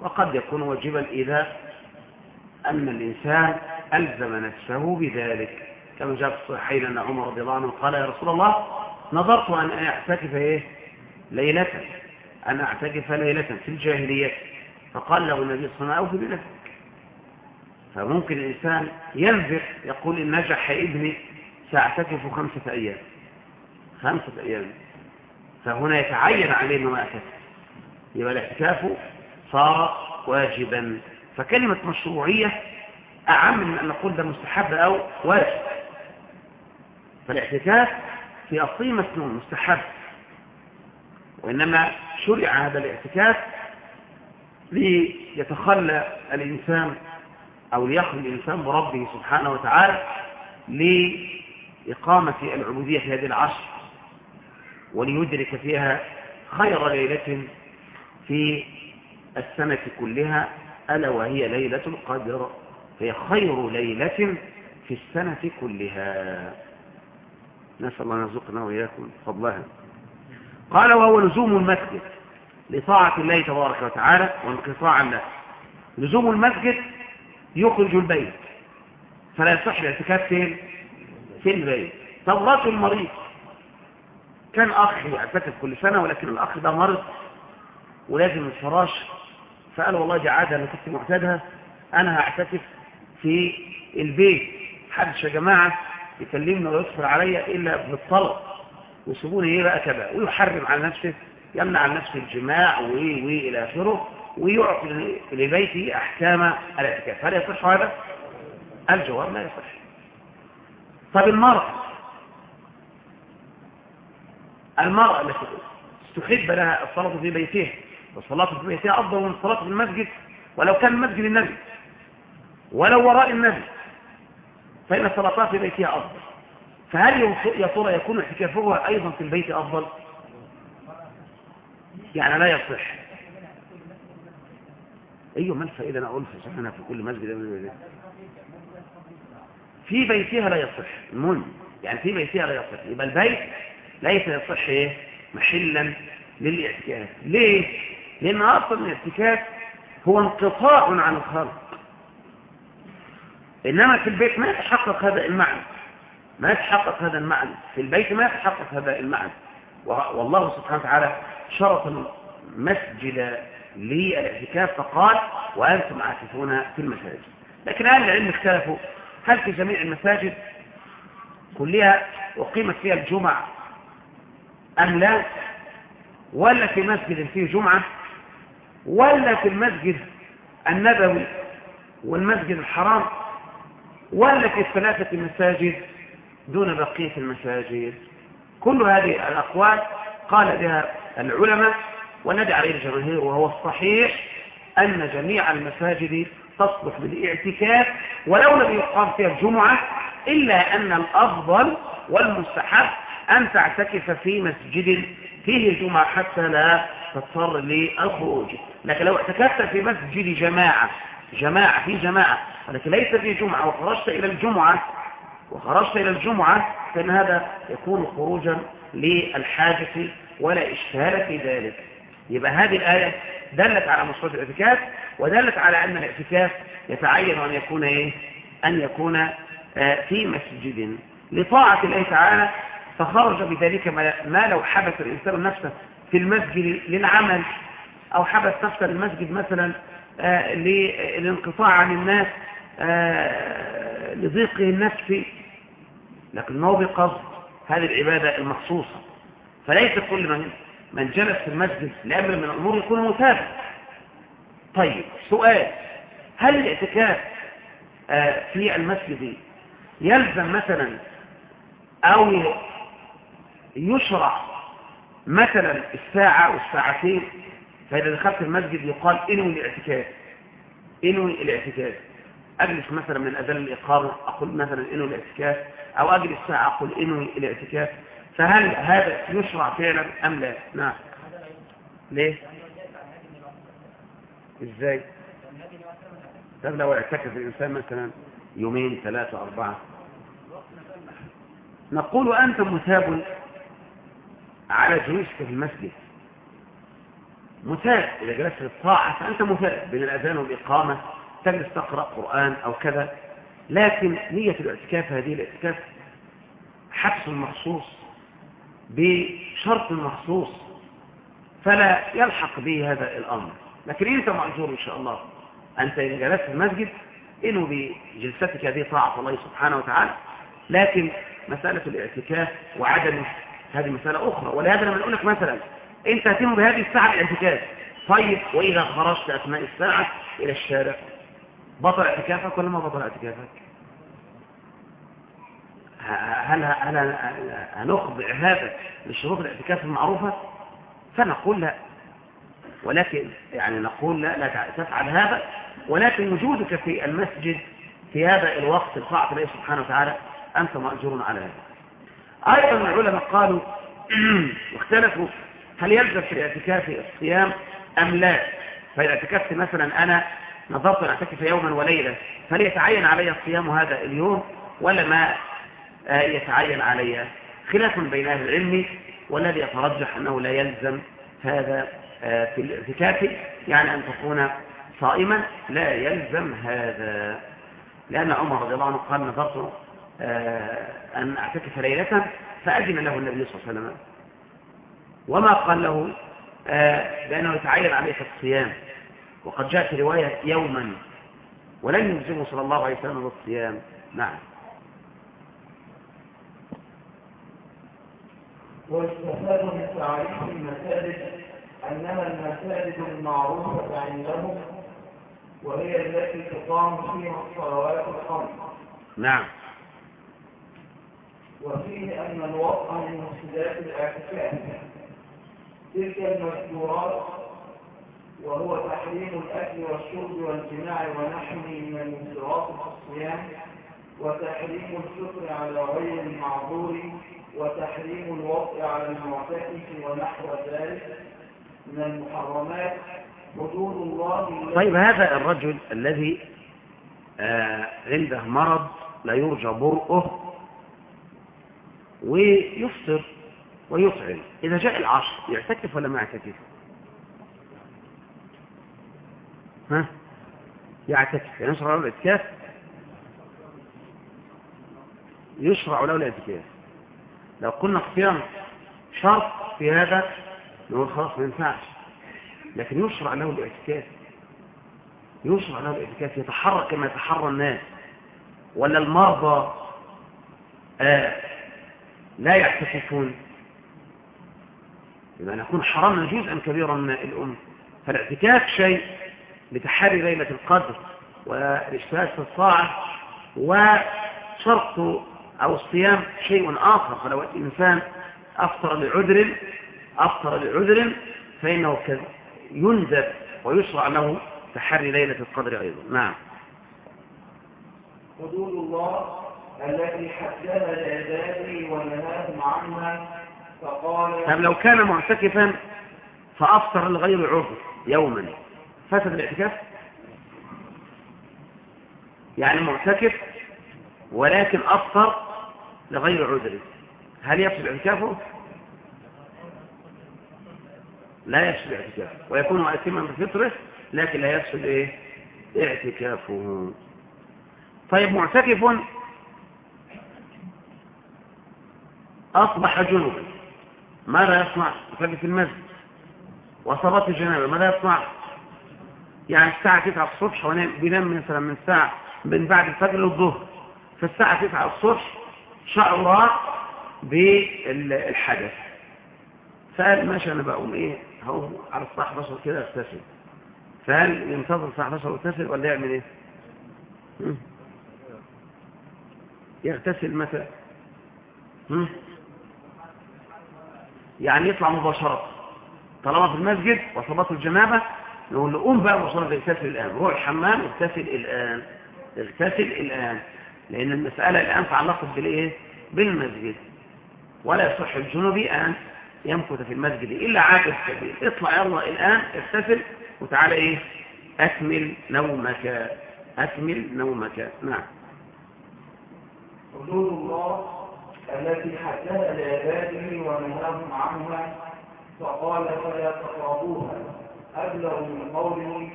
وقد يكون واجبا إذا أن الإنسان ألزم نفسه بذلك. كما جاء في الصحيحين أن عمر رضي الله عنه قال يا رسول الله نظرت أن أعتكف إيه؟ ليلة أن أعتكف ليلة في الجاهلية. فقال له النبي صلى الله عليه وسلم أوفي فممكن الإنسان ينذر يقول إن نجح ابني سأعتكف خمسة أيام. خمسة أيام. فهنا يتعين عليه أنه أعتكف. يبقى الاعتكاف صار واجبا. فكلمة مشروعية أعم من أن نقول ده مستحب أو واجب. فالاعتكاف في أصله مسنون مستحب وإنما شرع هذا الاعتكاف ليتخلى الإنسان أو ليخلي الإنسان بربه سبحانه وتعالى لإقامة العبودية في هذه العشر وليدرك فيها خير ليلة في السنة كلها ألا وهي ليلة القدر. هي خير ليلة في السنة كلها. نسأل الله نرزقنا وإياكم فضلها. قال وهو لزوم المسجد لطاعة الله تبارك وتعالى وانقطاعا له. لزوم المسجد يخرج البيت فلا يصح الاعتكاف فين؟ في البيت. طب رجل مريض كان أخ يعتكف كل سنة ولكن الأخ ده مرض ولازم الفراش. فقال والله دي عادة أنا كنت معتادها أنا هعتكف في البيت. حدش يا جماعة يكلمني ويدخل عليا إلا بالطلب ويسيبوني إيه بقى كده؟ ويحرم على نفسه يمنع عن نفسه الجماع و إلى آخره ويعطي لبيته أحكام الاعتكاف. هل يصح هذا؟ الجواب لا يصح. طب المرأة. المرأة التي استحب لها الصلاة في بيتها والصلاة في بيتها أفضل من الصلاة في المسجد ولو كان مسجد النبي. ولو وراء النبي فإن صلاتها في بيتها أفضل. فهل يا ترى يكون اعتكافها أيضا في البيت أفضل؟ يعني لا يصح. أيوة ما الفائدة أنا أقول في في كل مسجد. في بيتها لا يصح. المهم يعني في بيتها لا يصح. يبقى البيت ليس يصح إيه؟ محلا للاعتكاف ليه لأن أصلا الاعتكاف هو انقطاع عن الخلق. إنما في البيت ما يتحقق هذا المعنى. ما يتحقق هذا المعنى. في البيت ما يتحقق هذا المعنى. والله سبحانه وتعالى شرط المسجد للاعتكاف فقال وأنتم عاكفون في المساجد. لكن أهل العلم اختلفوا. هل في جميع المساجد كلها أقيمت فيها الجمعة أم لا؟ ولا في مسجد فيه جمعة؟ ولا في المسجد النبوي والمسجد الحرام؟ ولا في الثلاثة المساجد دون بقية المساجد. كل هذه الأقوال قال بها العلماء وندى عليه الجماهير وهو الصحيح أن جميع المساجد تصلح بالاعتكاف ولو لم يقام فيها الجمعة إلا أن الأفضل والمستحب أن تعتكف في مسجد فيه الجمعة حتى لا تضطر للخروج. لكن لو اعتكفت في مسجد جماعة جماعة في جماعة. ولكن ليس في جمعة. وخرجت إلى الجمعة وخرجت إلى الجمعة فإن هذا يكون خروجا للحاجة ولا إشكال في ذلك. يبقى هذه الآية دلت على مشروع الاعتكاف ودلت على أن الاعتكاف يتعين أن يكون إيه؟ أن يكون آه، في مسجد. لطاعة الله تعالى فخرج بذلك ما لو حبس الإنسان نفسه في المسجد للعمل أو حبس نفسه للمسجد مثلا للانقطاع عن الناس آه، لضيقه النفسي لكن هو بقصد هذه العبادة المخصوصة. فليس كل من من جلس في المسجد لأمر من الأمور يكون متابع طيب سؤال. هل الاعتكاف آه، في المسجد يلزم مثلا أو يشرع مثلا الساعة والساعتين فإذا دخلت المسجد يقال إنوي الاعتكاف. إنوي الاعتكاف. أجلس مثلا من أذان الإقامة أقول مثلا إنوي الاعتكاف أو أجلس ساعة أقول إنوي الاعتكاف. فهل هذا يشرع فعلا أم لا؟ نعم. ليه؟ إزاي؟ طب لو اعتكف الإنسان مثلا يومين ثلاثة أربعة. نقول أنت مثاب على جلوسك في المسجد. مثاب إذا جلست في الطاعة فأنت مثاب بين الأذان والإقامة تجلس تقرأ قرآن أو كذا. لكن نية الاعتكاف هذه الاعتكاف حبس مخصوص بشرط مخصوص فلا يلحق به هذا الأمر. لكن أنت معذور إن شاء الله. أنت إذا جلست في المسجد إنه بجلستك هذه طاعة الله سبحانه وتعالى. لكن مسألة الاعتكاف وعدمه هذه مسألة أخرى. ولهذا لما نقول لك مثلا أنت تتم بهذه الساعة الإعتكاف. طيب وإذا خرجت أثناء الساعة إلى الشارع بطل اعتكافك ولا ما بطل اعتكافك؟ هل, هل هنخضع هذا لشروط الاعتكاف المعروفة؟ فنقول لا. ولكن يعني نقول لا لا تفعل هذا. ولكن وجودك في المسجد في هذا الوقت الطاعة الله سبحانه وتعالى أنت مأجور على هذا. أيضا العلماء قالوا واختلفوا هل يلزم في الاعتكاف الصيام أم لا؟ فإذا اعتكفت مثلا أنا نظرت أن أعتكف يوما وليلة فهل يتعين علي الصيام هذا اليوم ولا ما يتعين علي؟ خلاف بين أهل العلم والذي يترجح أنه لا يلزم هذا في الاعتكاف يعني أن تكون صائما لا يلزم هذا. لأن عمر رضي الله عنه قال نظرت أن أعتكف ليلة فأذن له النبي صلى الله عليه وسلم. وما قال له بأنه يتعين عليه الصيام. وقد جاءت رواية يوما ولن يلزمه صلى الله عليه وسلم بالصيام. نعم. واستفاد من تعريف المساجد أنها المساجد المعروفة عندهم وهي التي تقام فيها الصلوات الخمس. نعم. وفيه أن الوضع من مفسدات الاعتكاف تلك المذكورات وهو تحريم الأكل والشرب والجماع ونحوه من المنكرات في الصيام وتحريم الشكر على غير المعذور وتحريم الوضع على المعتكف ونحو ذلك. من المحرمات حدود الله طيب هذا الرجل الذي آه عنده مرض لا يرجى برؤه ويفطر. ويطعم. إذا جاء العصر يعتكف ولا ما يعتكف؟ ها؟ يعتكف. يعني يشرع له الاعتكاف؟ يشرع له الاعتكاف. لو قلنا الصيام شرط في هذا نقول خلاص ما ينفعش. لكن يشرع له الاعتكاف. يشرع له الاعتكاف. يتحرك كما يتحرى الناس. ولا المرضى آه لا يعتكفون. يبقى نكون حرمنا جزءا كبيرا من الأمة فالاعتكاف شيء لتحري ليلة القدر والاجتهاد في الطاعة وشرط أو الصيام شيء آخر. فلو الإنسان أفطر لعذر أفطر لعذر فإنه يندب ويشرع له تحري ليلة القدر أيضا. نعم. حدود الله التي حدها لعباده ونهاهم عنها طب لو كان معتكفا فأفطر لغير عذر يوما. فسد الاعتكاف؟ يعني معتكف ولكن أفطر لغير عذر. هل يفسد اعتكافه؟ لا يفسد اعتكافه. ويكون آثما بفطره لكن لا يفسد إيه؟ اعتكافه. طيب معتكف أصبح جنوبا. ماذا يصنع يصلي في المسجد؟ وصلاه الجنابة ماذا يصنع؟ يعني الساعة 9 الصبح بينام مثلا من الساعة من بعد الفجر للظهر. في الساعة 9 الصبح شعر بالحدث. فقال ماشي أنا بقوم إيه؟ هو على الساعة 11 كده أغتسل. فهل ينتظر الساعة 11 وأغتسل ولا يعمل إيه؟ يغتسل متى يعني يطلع مباشرة. طالما في المسجد وصلاة الجنابة نقول له قوم بقى مباشرة اغتسل الآن. روح الحمام اغتسل الآن. اغتسل الآن. لأن المسألة الآن تعلقت بالإيه؟ بالمسجد. ولا يصح الجنوبي أن يمكث في المسجد إلا عابر السبيل اطلع يلا الآن اغتسل وتعالى إيه؟ أكمل نومك. أكمل نومك. نعم. حدود الله التي حدها لعباده ونهاهم عنها فقال فلا تقربوها. أبلغ من قوله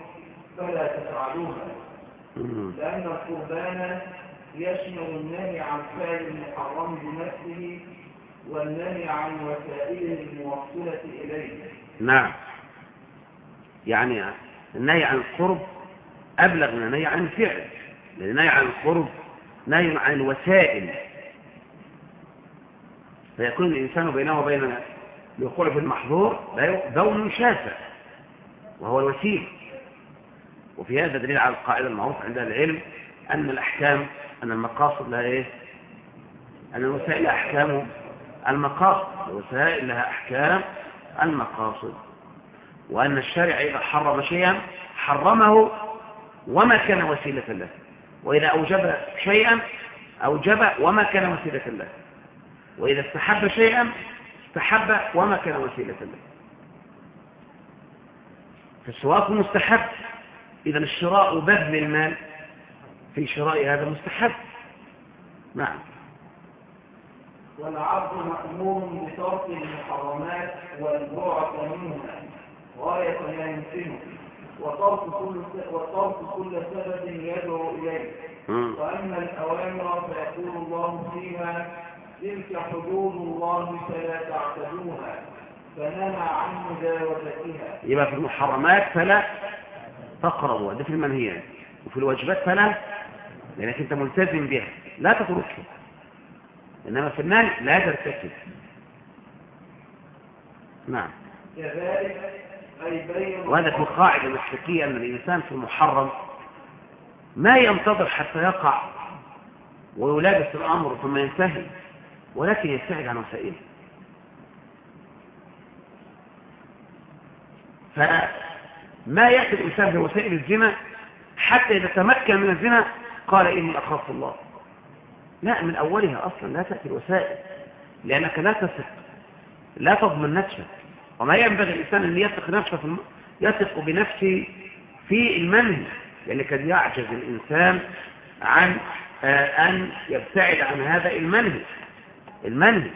فلا تفعلوها لأن القربان يشمل النهي عن فعل المحرم بنفسه والنهي عن وسائله الموصلة إليه. نعم. يعني النهي عن القرب أبلغ من النهي عن الفعل. لأن النهي عن القرب نهي عن الوسائل فيكون الإنسان بينه وبين الوقوع في المحظور بون شاسع وهو الوسيل وفي هذا دليل على القاعدة المعروفة عند العلم أن الأحكام أن المقاصد لها إيه؟ أن الوسائل أحكام. المقاصد الوسائل لها أحكام المقاصد. وأن الشارع إذا حرم شيئا حرمه وما كان وسيلة له. وإذا أوجب شيئا أوجب وما كان وسيلة له. وإذا استحب شيئا استحب وما كان وسيلة له. فالسواق مستحب. إذا الشراء بذل المال في شراء هذا مستحب. نعم. والعبد مأمور بترك المحرمات والبعد منها. غاية ما يمكنه. وترك كل وترك كل سبب يدعو إليه. وأما الأوامر فيقول الله فيها تلك حدود الله فلا تعتدوها فنهى عن مجاوزتها. يبقى في المحرمات فلا تقربوا ده في المنهيات. وفي الواجبات فلا لأنك أنت ملتزم بها. لا تتركها. إنما في النهي لا ترتكب. نعم. كذلك وهذا في قاعدة مسلكية أن الإنسان في المحرم ما ينتظر حتى يقع ويلابس الأمر ثم ينتهي. ولكن يبتعد عن وسائله. فما يأتي الإنسان بوسائل الزنا حتى إذا تمكن من الزنا قال إني أخاف الله. لا من أولها أصلا لا تأتي الوسائل لأنك لا تثق لا تضمن نفسك. وما ينبغي الإنسان أن يثق نفسه في الم... يثق بنفسه في المنهي لأن قد يعجز الإنسان عن أن يبتعد عن هذا المنهي المنهي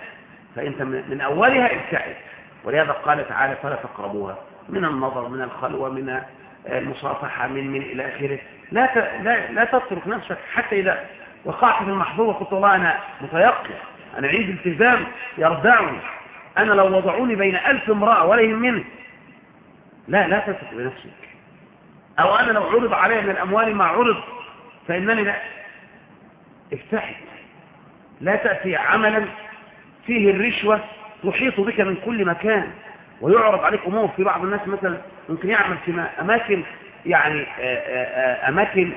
فأنت من أولها ابتعد. ولهذا قال تعالى فلا تقربوها. من النظر من الخلوة من المصافحة من من إلى آخره. لا لا لا تترك نفسك حتى إذا وقعت في المحظور وقلت والله أنا متيقن أنا عندي التزام يردعني أنا لو وضعوني بين ألف امرأة ولا يهمني لا لا تثق بنفسك أو أنا لو عرض علي من الأموال ما عرض فإنني لا. افتحي لا تأتي عملا فيه الرشوة تحيط بك من كل مكان ويعرض عليك أمور في بعض الناس مثلا ممكن يعمل في أماكن يعني أماكن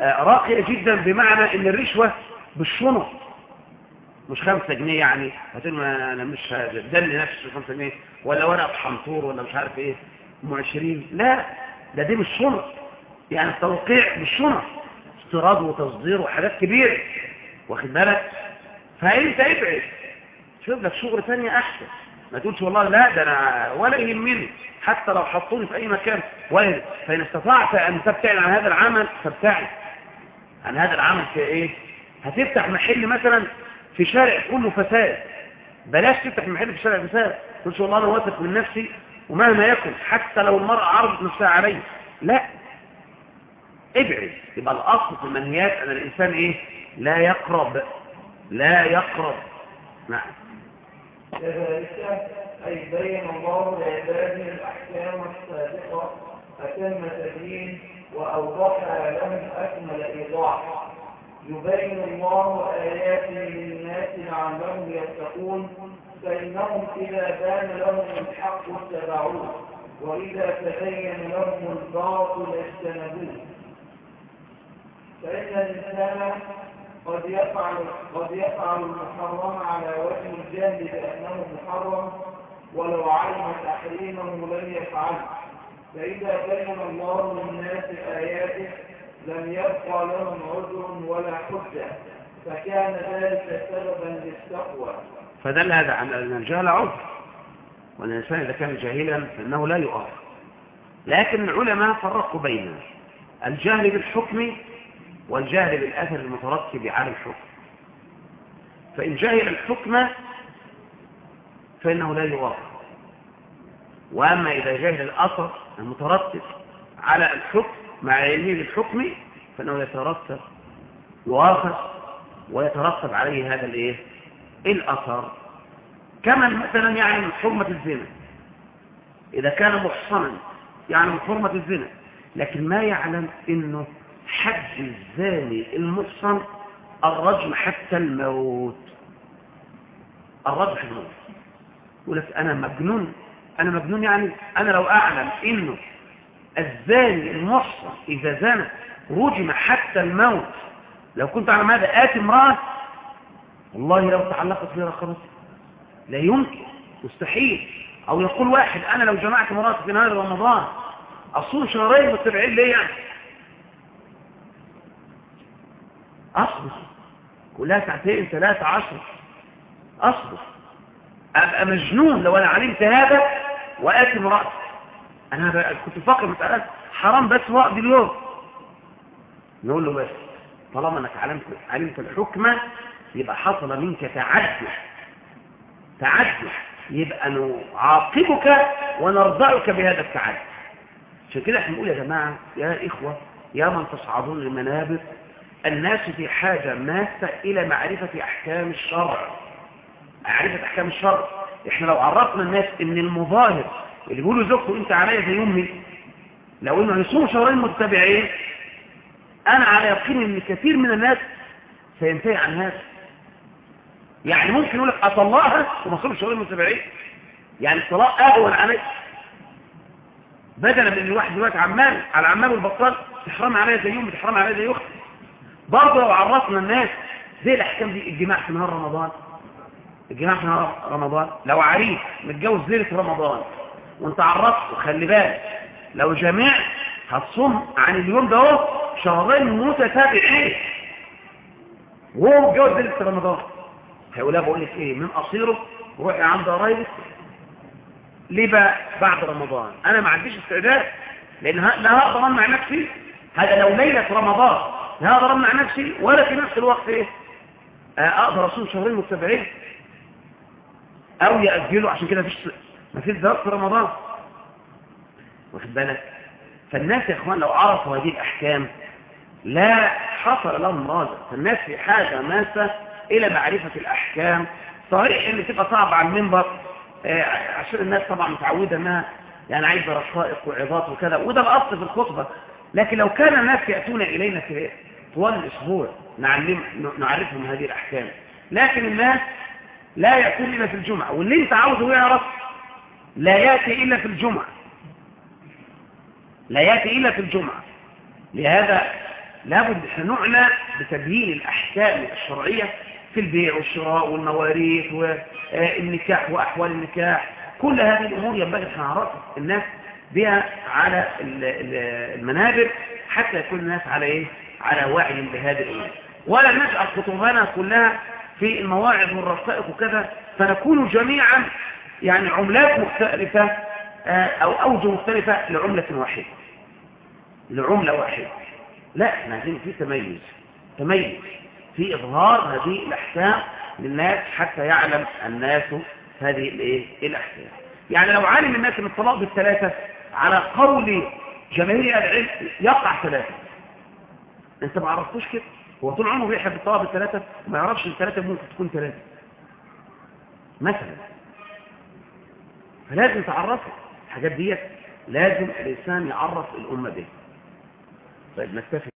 راقية جدا بمعنى إن الرشوة بالشنط. مش خمسة جنيه يعني هتقول أنا مش دل نفسي خمسة جنيه. ولا ورقة حنطور ولا مش عارف إيه ام عشرين لا ده دي بالشنط. يعني التوقيع بالشنط. استيراد وتصدير وحاجات كبيرة. واخد بالك؟ فانت ابعد شوف لك شغل ثانية أحسن. ما تقولش والله لا ده أنا ولا يهمني. حتى لو حطوني في أي مكان. ولا فإن استطعت أن تبتعد عن هذا العمل فابتعد. عن هذا العمل في إيه؟ هتفتح محل مثلا في شارع كله فساد. بلاش تفتح محل في شارع فساد. تقولش والله أنا واثق من نفسي ومهما يكن حتى لو المرأة عرضت نفسها علي. لا. ابعد. يبقى الأصل في المنهيات أن الإنسان إيه؟ لا يقرب لا يقرب. نعم. كذلك أي بين الله لعباده الأحكام السابقة أتم تبيين وأوضحها لهم أكمل إيضاح. يبين الله آياته للناس لعلهم يتقون. فإنهم إذا بان لهم الحق اتبعوه وإذا تبين لهم الباطل اجتنبوه. فإن الإنسان قد يفعل قد يفعل المحرم على وجه الجهل بأنه محرم ولو علم تحريمه لم يفعله فإذا بين الله للناس آياته لم يبقى لهم عذر ولا حجة. فكان ذلك سببا للتقوى. فدل هذا على أن الجهل عذر. وأن الإنسان إذا كان جاهلا فإنه لا يؤاخذ. لكن العلماء فرقوا بين الجهل بالحكم والجهل بالأثر المترتب على الحكم. فإن جهل الحكم فإنه لا يؤاخذ وأما إذا جهل الأثر المترتب على الحكم مع علمه بالحكم فإنه يترتب يؤاخذ ويترتب عليه هذا الإيه؟ الأثر. كما مثلا يعني من حرمة الزنا. إذا كان محصنا يعني من حرمة الزنا. لكن ما يعلم إنه حد الزاني المحصن الرجم حتى الموت. الرجم حتى الموت. يقول لك أنا مجنون. أنا مجنون يعني أنا لو أعلم إنه الزاني المحصن إذا زنى رجم حتى الموت. لو كنت على ماذا آتي امرأة والله لو تعلقت في رقبتي لا يمكن مستحيل. أو يقول واحد أنا لو جمعت مراتي في نهار رمضان أصوم شهرين متبعين ليه يعني أصبر. كلها ساعتين ثلاثة عشر. أصبر. أبقى مجنون لو أنا علمت هذا وآتي مراتي أنا كنت فاكر مسألة حرام بس وقت اليوم. نقول له بس طالما أنك علمت علمت الحكم يبقى حصل منك تعدي. تعدي. يبقى نعاقبك ونرضعك بهذا التعدي. عشان كده إحنا نقول يا جماعة يا إخوة يا من تصعدون المنابر الناس في حاجة ماسة إلى معرفة أحكام الشرع. معرفة أحكام الشرع. إحنا لو عرفنا الناس إن المظاهر اللي بيقولوا زوجته أنت عليا زي أمي لو إنه هيصوموا شهرين متبعين أنا على يقين أن كثير من الناس سينتهي عن هذا. يعني ممكن يقول لك أطلقها وما صرش شغل المتابعين يعني الطلاق أهون عليك. بدلا من الواحد دلوقتي عمال على عمال والبطال تحرم عليا زي يوم بتحرم عليا زي أختي. برضه لو عرفنا الناس زي الأحكام دي الجماع في نهار رمضان. الجماع في نهار رمضان. لو عريس متجوز ليلة رمضان وانت عرفت وخلي بالك لو جميع هتصوم عن اليوم ده شهرين متتابعين. وهو متجوز ليلة رمضان. هيقول بقول لك إيه؟ من قصيره روحي عند قرايبك. ليه بقى؟ بعد رمضان. أنا ما عنديش استعداد لأن لا هقدر أمنع نفسي. هذا لو ليلة رمضان هقدر امنع نفسي ولا في نفس الوقت إيه؟ أقدر أصوم شهرين متتابعين. أو يأجلوا عشان كده مفيش مفيش زواج في رمضان. واخد بالك؟ فالناس يا إخوان لو عرفوا هذه الأحكام لا حصل لهم راجع. فالناس في حاجة ماسة إلى معرفة الأحكام. صحيح إن تبقى صعب على المنبر آه عشان الناس طبعا متعودة إنها يعني عايزة رقائق وعظات وكذا وده الأصل في الخطبة. لكن لو كان الناس يأتون إلينا في طوال الأسبوع نعلم نعرفهم هذه الأحكام. لكن الناس لا يأتون إلا في الجمعة. واللي أنت عاوزه يعرف لا يأتي إلا في الجمعة. لا يأتي إلا في الجمعة. لهذا لابد نعنى بتبيين الأحكام الشرعية في البيع والشراء والمواريث والنكاح وأحوال النكاح. كل هذه الأمور ينبغي ان نعرف الناس بها على المنابر حتى يكون الناس على إيه؟ على وعي بهذه الأمور ولا نجعل خطوبنا كلها في المواعظ والرقائق وكذا فنكون جميعا يعني عملات مختلفة أو اوجه مختلفة لعملة واحدة. لعملة واحدة. لا إحنا عايزين في تميز. تميز. في إظهار هذه الأحكام للناس حتى يعلم الناس هذه الإيه؟ الأحكام. يعني لو علم الناس من الطلاق بالثلاثة على قول جماهير العلم يقع ثلاثة. انت ما عرفتوش كده. هو طول عمره بيحب الطلاق بالثلاثة وما يعرفش الثلاثة ممكن تكون ثلاثة. مثلا. فلازم تعرفه. الحاجات ديت لازم الإنسان يعرف الأمة به طيب نكتفي